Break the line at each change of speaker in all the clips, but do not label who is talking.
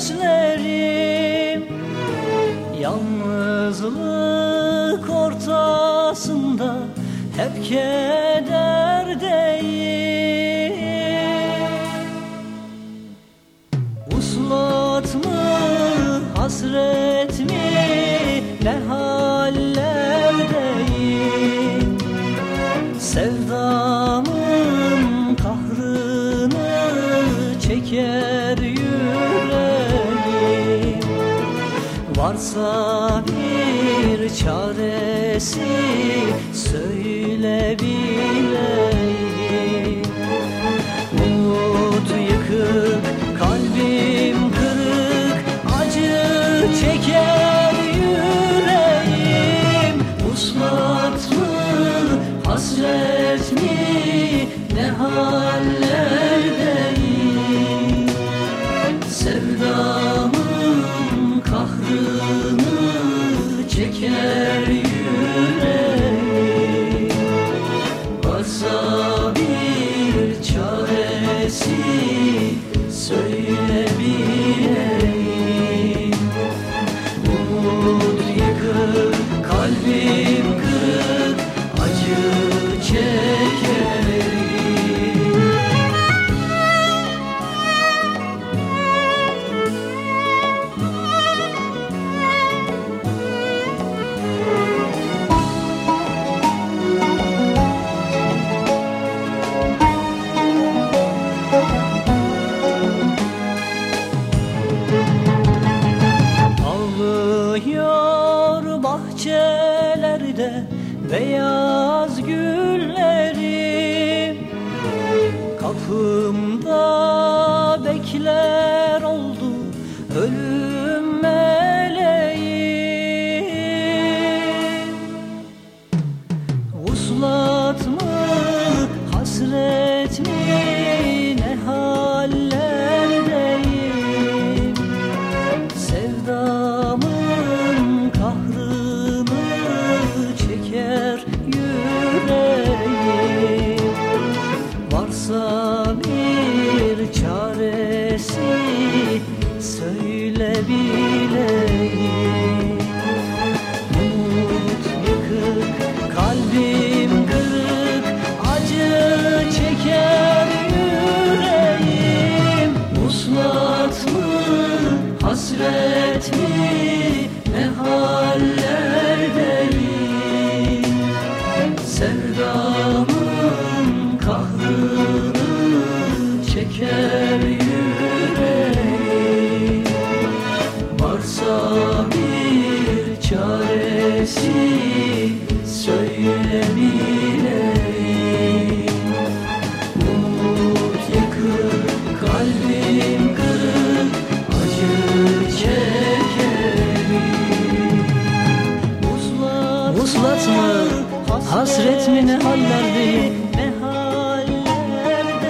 gözlerim Yalnızlık ortasında hep kederdeyim. Uslat mı, hasret mi, ne hal Varsa bir çaresi söyle bileyim beyaz güllerim Kapımda Sevdamın kahrını çeker yüreğim. Varsa bir çaresi hasret mi ne hallerdeyim?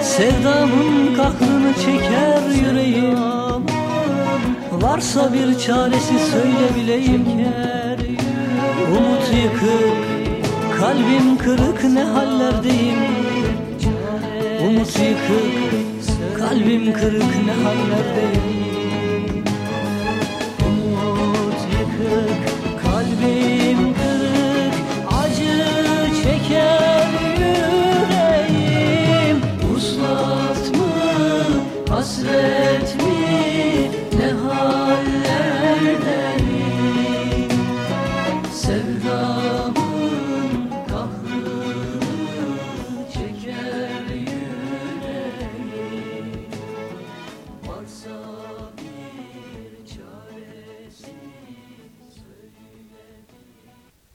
Sevdamın kahrını çeker yüreğim. Varsa bir çaresi söyle bileyim Umut yıkık, kalbim kırık ne hallerdeyim? Umut yıkık, kalbim kırık ne hallerdeyim hasret mi, ne hallerdeyim